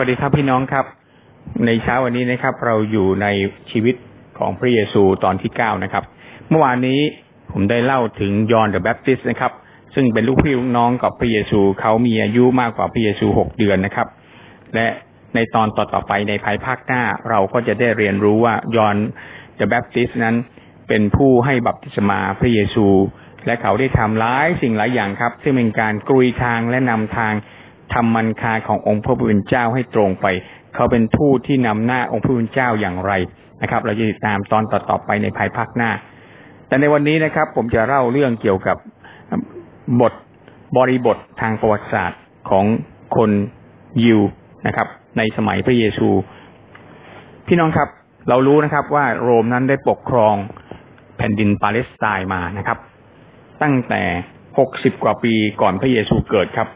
วัสดีครับพี่น้องครับ ในเช้าวันนี้นะครับ เราอยู่ในชีวิตของพระเยซูตอนที่เก้านะครับ เมื่อวานนี้ผมได้เล่าถึงยอห์นเดอะแบปติสต์นะครับ ซึ่งเป็นลูกพี่ลูกน้องกับพระเยซูเขามีอายุมากกว่าพระเยซูหกเดือนนะครับ และในตอนต่อๆไปในภายภาคหน้า เราก็จะได้เรียนรู้ว่ายอห์นเดอะแบปติสต์นั้น เป็นผู้ให้บัพติศมาพระเยซู และเขาได้ทำหลายสิ่งหลายอย่างครับ ซึ่งเป็นการกรุยทางและนำทาง ทำมันคาขององค์พระผู้เป็นเจ้าให้ตรงไป เขาเป็นผู้ที่นำหน้าองค์พระผู้เป็นเจ้าอย่างไรนะครับ เราจะติดตามตอนต่อๆไปในภายภาคหน้า แต่ในวันนี้นะครับ ผมจะเล่าเรื่องเกี่ยวกับบทบริบททางประวัติศาสตร์ของคนยิวนะครับ ในสมัยพระเยซู พี่น้องครับ เรารู้นะครับว่าโรมนั้นได้ปกครองแผ่นดินปาเลสไตน์มานะครับ ตั้งแต่หกสิบกว่าปีก่อนพระเยซูเกิดครับ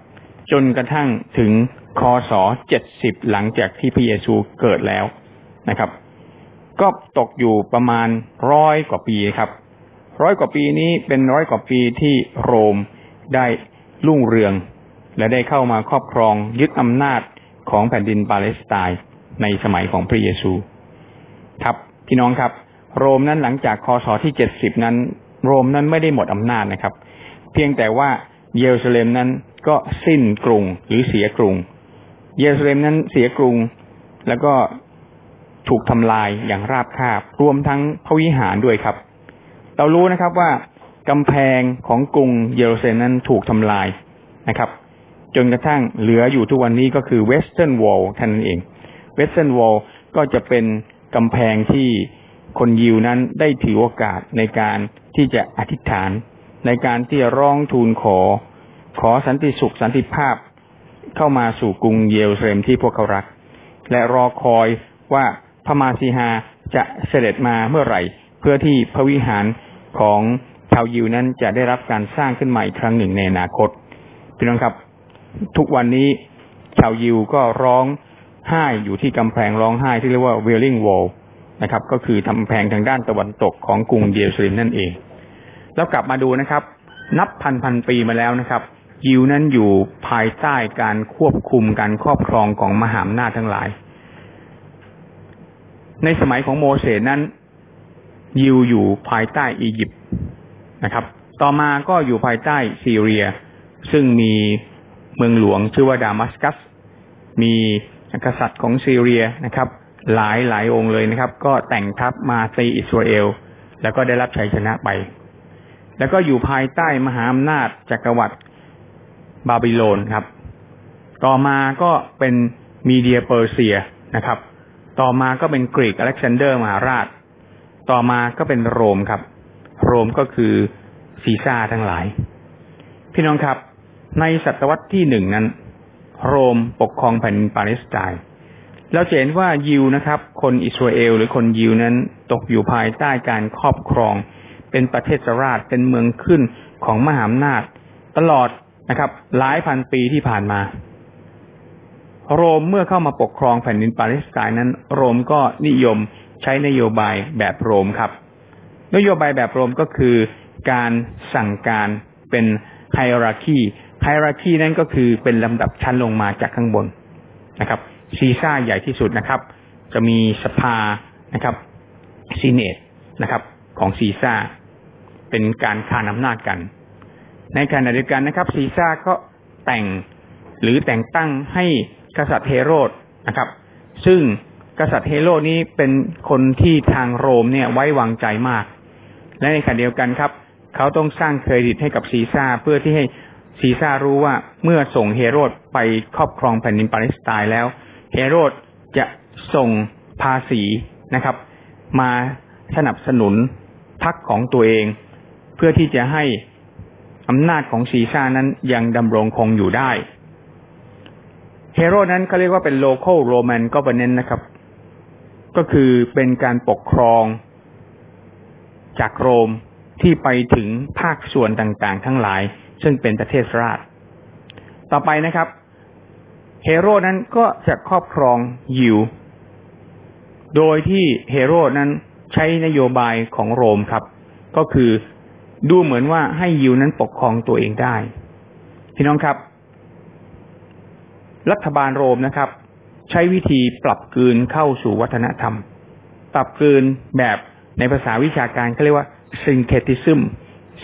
จนกระทั่งถึงคศเจ็ดสิบหลังจากที่พระเยซูเกิดแล้วนะครับ ก็ตกอยู่ประมาณร้อยกว่าปีครับร้อยกว่าปีนี้เป็นร้อยกว่าปีที่โรมได้รุ่งเรือง และได้เข้ามาครอบครองยึดอำนาจของแผ่นดินปาเลสไตน์ในสมัยของพระเยซู ครับพี่น้องครับ โรมนั้นหลังจากคศที่เจ็ดสิบนั้น โรมนั้นไม่ได้หมดอำนาจนะครับ เพียงแต่ว่าเยรูซาเล็มนั้น ก็สิ้นกรุงหรือเสียกรุง เยรูซาเล็มนั้นเสียกรุง แล้วก็ถูกทำลายอย่างราบคาบ รวมทั้งพระวิหารด้วยครับ เรารู้นะครับว่ากำแพงของกรุงเยรูซาเล็มนั้นถูกทำลายนะครับ จนกระทั่งเหลืออยู่ทุกวันนี้ก็คือ Western Wall เท่านั้นเองเวสเทิร์นวอลก็จะเป็นกำแพงที่คนยิวนั้นได้ถือโอกาสในการที่จะอธิษฐาน ในการที่จะร้องทูลขอ ขอสันติสุขสันติภาพเข้ามาสู่กรุงเยรูซาเล็มที่พวกเขารัก และรอคอยว่าพระมาซีฮาจะเสด็จมาเมื่อไหร่ เพื่อที่พระวิหารของชาวยิวนั้นจะได้รับการสร้างขึ้นใหม่ครั้งหนึ่งในอนาคตพี่น้องครับ ทุกวันนี้ชาวยิวก็ร้องไห้อยู่ที่กำแพงร้องไห้ที่เรียกว่า Wailing Wall นะครับ ก็คือทำแพงทางด้านตะวันตกของกรุงเยรูซาเล็มนั่นเอง แล้วกลับมาดูนะครับ นับพันพันปีมาแล้วนะครับ ยิวนั้นอยู่ภายใต้การควบคุมการครอบครองของมหาอำนาจทั้งหลาย ในสมัยของโมเสสนั้น ยิวอยู่ภายใต้อียิปต์นะครับ ต่อมาก็อยู่ภายใต้ซีเรีย ซึ่งมีเมืองหลวงชื่อว่าดามัสกัส มีกษัตริย์ของซีเรียนะครับ หลายหลายองค์เลยนะครับ ก็แต่งทัพมาตีอิสราเอล แล้วก็ได้รับชัยชนะไป แล้วก็อยู่ภายใต้มหาอำนาจจักรวรรดิ บาบิโลนครับ ต่อมาก็เป็นมีเดียเปอร์เซียนะครับ ต่อมาก็เป็นกรีกอเล็กซานเดอร์มหาราช ต่อมาก็เป็นโรมครับ โรมก็คือซีซาร์ทั้งหลาย พี่น้องครับ ในศตวรรษที่หนึ่งนั้น โรมปกครองแผ่นปาเลสไตน์เราเห็นว่ายิวนะครับ คนอิสราเอลหรือคนยิวนั้นตกอยู่ภายใต้การครอบครอง เป็นประเทศราชเป็นเมืองขึ้นของมหาอำนาจ ตลอด นะครับหลายพันปีที่ผ่านมา โรมเมื่อเข้ามาปกครองแผ่นดินปาเลสไตน์นั้น โรมก็นิยมใช้นโยบายแบบโรมครับ นโยบายแบบโรมก็คือการสั่งการเป็นไฮรักีไฮรักีนั่นก็คือเป็นลำดับชั้นลงมาจากข้างบนนะครับซีซ่าใหญ่ที่สุดนะครับ จะมีสภานะครับซีเนตนะครับ ของซีซ่าเป็นการคานอำนาจกัน ในขณะเดียวกันนะครับ ซีซ่าก็แต่งหรือแต่งตั้งให้กษัตริย์เฮโรดนะครับ ซึ่งกษัตริย์เฮโรดนี้เป็นคนที่ทางโรมเนี่ยไว้วางใจมาก และในขณะเดียวกันครับ เขาต้องสร้างเครดิตให้กับซีซ่าเพื่อที่ให้ซีซ่ารู้ว่าเมื่อส่งเฮโรดไปครอบครองแผ่นดินปาเลสไตน์แล้ว เฮโรดจะส่งภาษีนะครับ มาสนับสนุนพรรคของตัวเอง เพื่อที่จะให้ อำนาจของซีซ่านั้นยังดำรงคงอยู่ได้ เฮโรดนั้นเขาเรียกว่าเป็น local Roman governance นะครับ ก็คือเป็นการปกครองจากโรมที่ไปถึงภาคส่วนต่างๆ ทั้งหลาย ซึ่งเป็นประเทศราช ต่อไปนะครับ เฮโรดนั้นก็จะครอบครองยิว โดยที่เฮโรดนั้นใช้นโยบายของโรมครับ ก็คือ ดูเหมือนว่าให้ยิวนั้นปกครองตัวเองได้ พี่น้องครับ รัฐบาลโรมนะครับ ใช้วิธีปรับกืนเข้าสู่วัฒนธรรม ปรับกืนแบบในภาษาวิชาการเขาเรียกว่า syncretism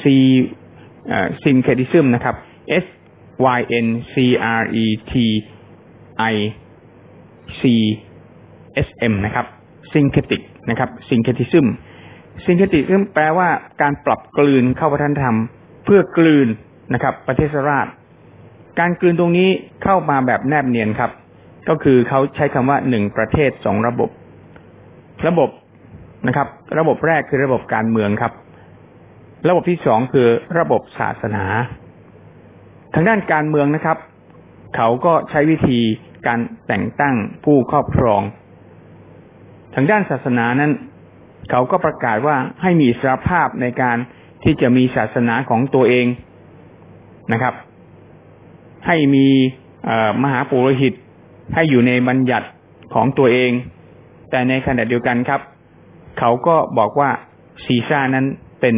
c syncretism นะครับ s y n c r e t i c s m นะครับ syncretic นะครับ syncretism syncretism แปลว่าการปรับกลืนเข้าวัฒนธรรม เพื่อกลืนนะครับ ประเทศราช การกลืนตรงนี้เข้ามาแบบแนบเนียนครับ ก็คือเขาใช้คำว่าหนึ่งประเทศสองระบบ ระบบนะครับ ระบบแรกคือระบบการเมืองครับ ระบบที่สองคือระบบศาสนา ทางด้านการเมืองนะครับ เขาก็ใช้วิธีการแต่งตั้งผู้ครอบครอง ทางด้านศาสนานั้น เขาก็ประกาศว่าให้มีสรภาพในการที่จะมีศาสนาของตัวเองนะครับ ให้มีมหาปุโรหิต ให้อยู่ในบัญญัติของตัวเอง แต่ในขณะเดียวกันครับ เขาก็บอกว่าซีซ่านั้นเป็น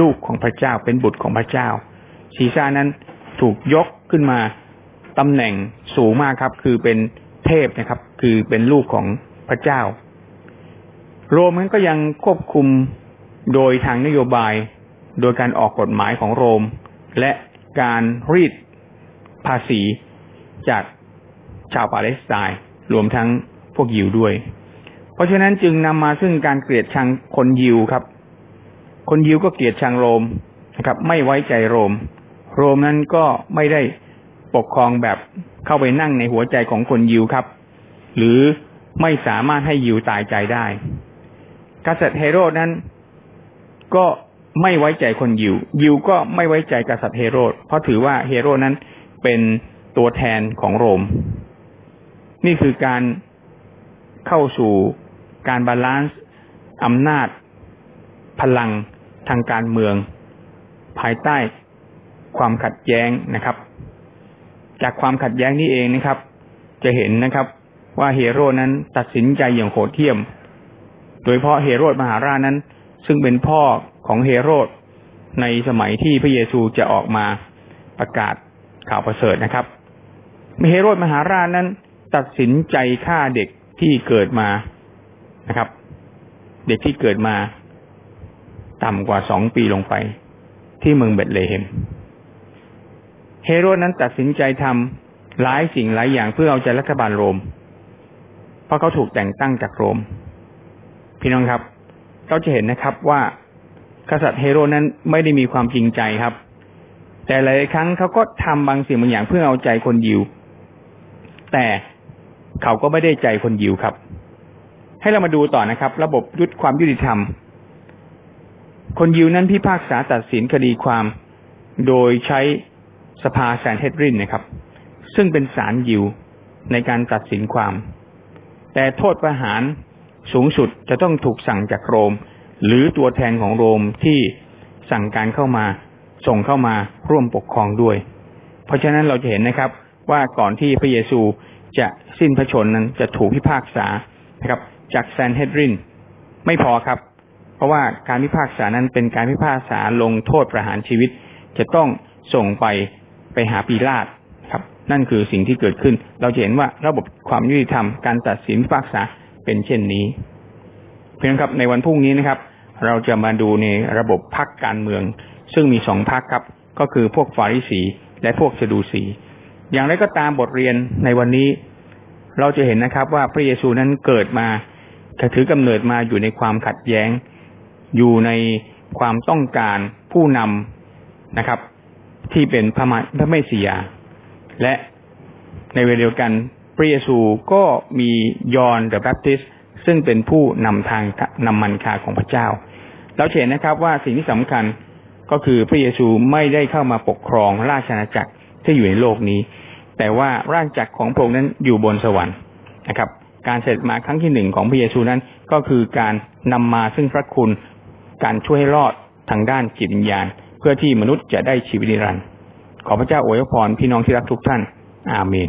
ลูกของพระเจ้าเป็นบุตรของพระเจ้าซีซ่านั้นถูกยกขึ้นมาตำแหน่งสูงมากครับ คือเป็นเทพนะครับ คือเป็นลูกของพระเจ้า โรมนั้นก็ยังควบคุมโดยทางนโยบาย โดยการออกกฎหมายของโรม และการรีดภาษีจากชาวปาเลสไตน์รวมทั้งพวกยิวด้วย เพราะฉะนั้นจึงนำมาซึ่งการเกลียดชังคนยิวครับ คนยิวก็เกลียดชังโรมนะครับ ไม่ไว้ใจโรม โรมนั้นก็ไม่ได้ปกครองแบบเข้าไปนั่งในหัวใจของคนยิวครับ หรือไม่สามารถให้ยิวตายใจได้ กษัตริย์เฮโรดนั้น ก็ไม่ไว้ใจคนยิว ยิวก็ไม่ไว้ใจกษัตริย์เฮโรด เพราะถือว่าเฮโรดนั้นเป็นตัวแทนของโรม นี่คือการเข้าสู่การ balance อำนาจ พลังทางการเมือง ภายใต้ความขัดแย้งนะครับ จากความขัดแย้งนี้เองนะครับ จะเห็นนะครับ ว่าเฮโรดนั้นตัดสินใจอย่างโหดเหี้ยม โดยเพราะเฮโรดมหาราชนั้น ซึ่งเป็นพ่อของเฮโรดในสมัยที่พระเยซูจะออกมาประกาศข่าวประเสริฐนะครับเฮโรดมหาราชนั้น ตัดสินใจฆ่าเด็กที่เกิดมานะครับ เด็กที่เกิดมา ต่ำกว่าสองปีลงไป ที่เมืองเบตเลเฮมเฮโรดนั้นตัดสินใจทำหลายสิ่งหลายอย่างเพื่อเอาใจรัฐบาลโรม เพราะเขาถูกแต่งตั้งจากโรม พี่น้องครับ เราจะเห็นนะครับว่ากษัตริย์เฮโรนั้นไม่ได้มีความจริงใจครับ แต่หลายครั้งเขาก็ทำบางสิ่งบางอย่างเพื่อเอาใจคนยิว แต่เขาก็ไม่ได้ใจคนยิวครับ ให้เรามาดูต่อนะครับ ระบบยุติความยุติธรรม คนยิวนั้นพิพากษาตัดสินคดีความ โดยใช้สภาแซนเทดรินนะครับ ซึ่งเป็นศาลยิวในการตัดสินความ แต่โทษประหาร สูงสุดจะต้องถูกสั่งจากโรม หรือตัวแทนของโรมที่สั่งการเข้ามา ส่งเข้ามาร่วมปกครองด้วย เพราะฉะนั้นเราจะเห็นนะครับ ว่าก่อนที่พระเยซูจะสิ้นพระชนนั้นจะถูกพิพากษานะครับ จากแซนเฮดรินไม่พอครับ เพราะว่าการพิพากษานั้นเป็นการพิพากษาลงโทษประหารชีวิต จะต้องส่งไปไปหาปีลาตครับ นั่นคือสิ่งที่เกิดขึ้น เราจะเห็นว่าระบบความยุติธรรมการตัดสินพิพากษา เป็นเช่นนี้ เพียงครับในวันพรุ่งนี้นะครับ เราจะมาดูในระบบพักการเมือง ซึ่งมีสองพักครับ ก็คือพวกฟาริสี และพวกซดูสี อย่างไรก็ตามบทเรียนในวันนี้ เราจะเห็นนะครับ ว่าพระเยซูนั้นเกิดมาถือกำเนิดมาอยู่ในความขัดแย้ง อยู่ในความต้องการผู้นำนะครับ ที่เป็นพระมพระเมสสิยา และในเวลาเดียวกัน พระเยซูก็มียอห์นเดอะแบปติสซึ่งเป็นผู้นำทางนำมันคาของพระเจ้า เราเห็นนะครับว่าสิ่งที่สำคัญก็คือพระเยซูไม่ได้เข้ามาปกครองราชอาณาจักรที่อยู่ในโลกนี้ แต่ว่าร่างจักรของพระองค์นั้นอยู่บนสวรรค์นะครับ การเสด็จมาครั้งที่หนึ่งของพระเยซูนั้นก็คือการนำมาซึ่งพระคุณการช่วยให้รอดทางด้านจิตวิญญาณ เพื่อที่มนุษย์จะได้ชีวิตนิรันดร์ขอพระเจ้าอวยพรพี่น้องที่รักทุกท่าน อาเมน